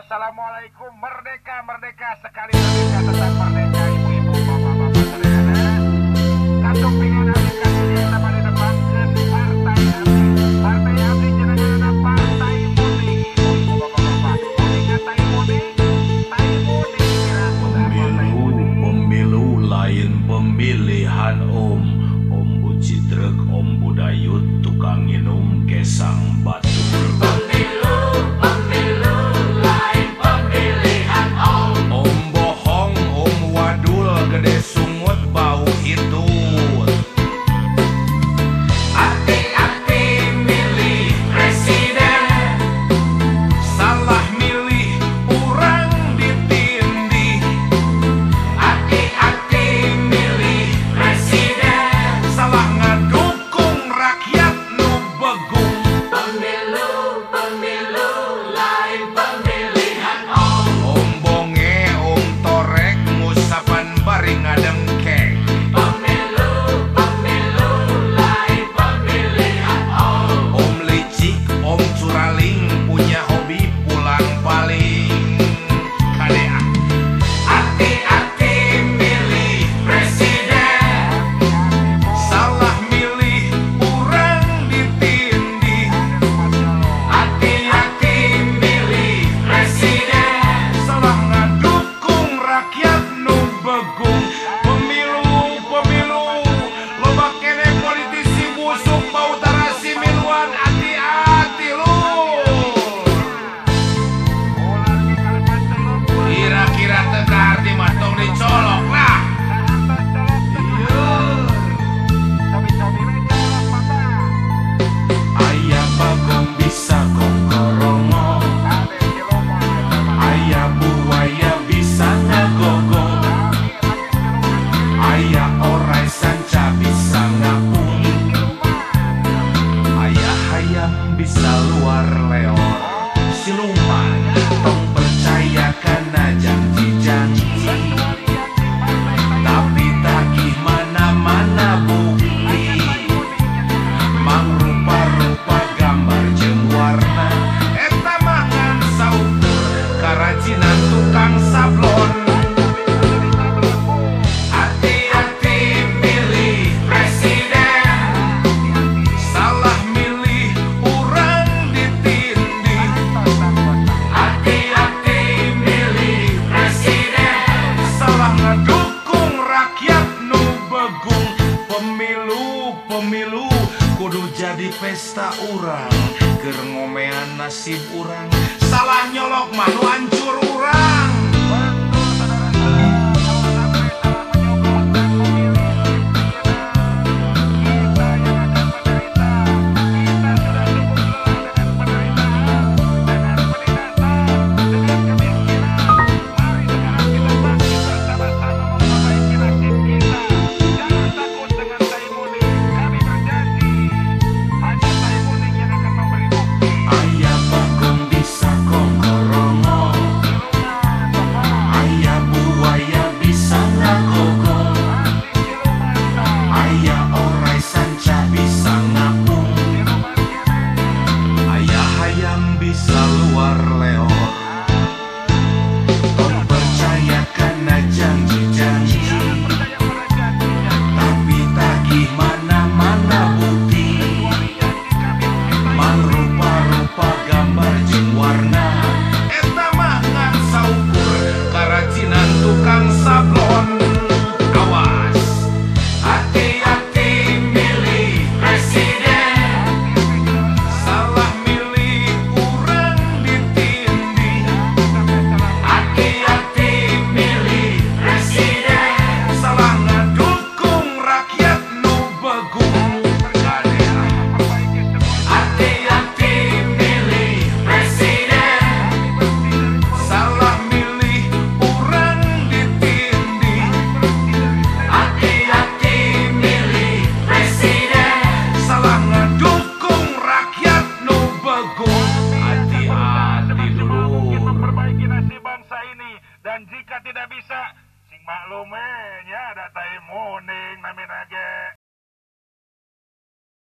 Assalamualaikum merdeka merdeka sekali merdeka tetap merdeka ibu-ibu bapak-bapak sederhana. Ya. Kantong pingin kami kasihnya sama di depan ke partai habis. Partai habis jenengan ada partai putih ibu-ibu bapak-bapak. Ingat tai putih, tai putih Pemilu, pemilu lain pemilihan om. Om bucitrek, om budayut, tukang minum, kesang bat. jadi pesta urang. Ger ngomean nasib urang. Salah nyolok mah hancur urang. bangsa ini. Dan jika tidak bisa sing maklumnya eh, ada tai muning namina